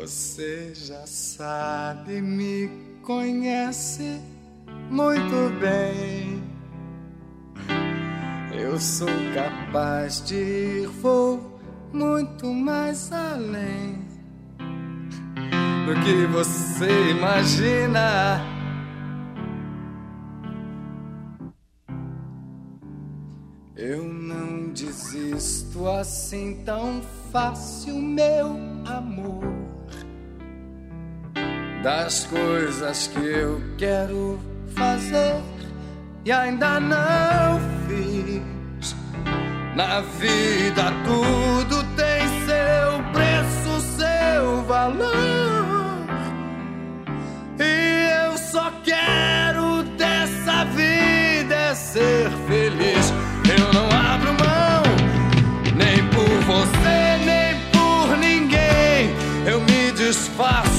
Você já sabe, me conhece muito bem. Eu sou capaz de ir, vou muito mais além do que você imagina. Eu não desisto assim tão fácil, meu Das coisas que eu quero fazer e ainda não fiz. Na vida tudo tem seu preço, seu valor. E eu só quero dessa vida é ser feliz. Eu não abro mão, nem por você, nem por ninguém. Eu me desfaço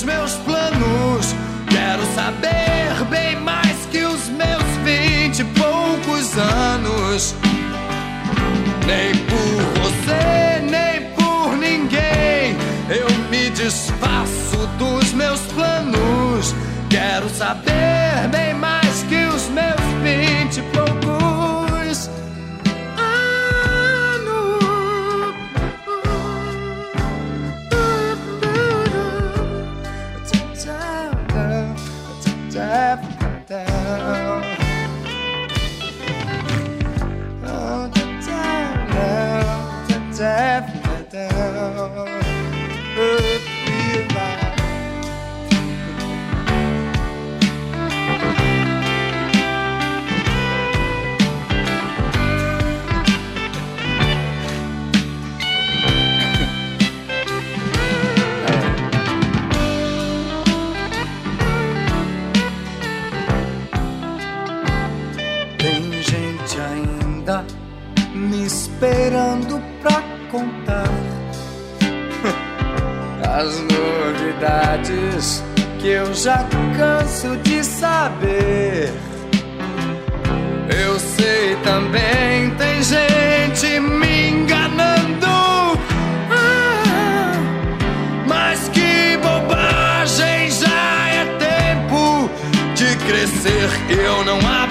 dos meus planos. Quero saber bem mais que os meus vinte e poucos anos. Nem por você, nem por ninguém. Eu me desfaço dos meus planos. Quero saber bem mais down. Esperando pra contar as novidades que eu já canso de saber. Eu sei também tem gente me enganando. Ah, mas que bobagem, já é tempo de crescer. Eu não abro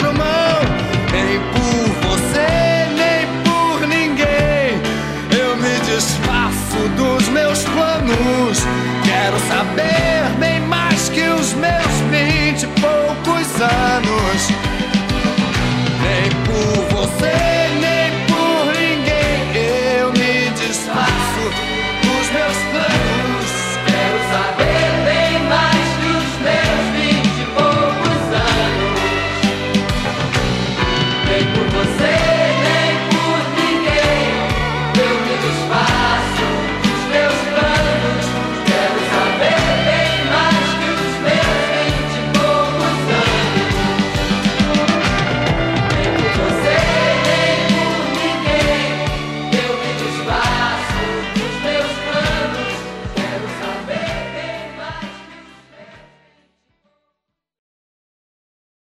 Quero saber bem mais que os meus vinte e poucos anos.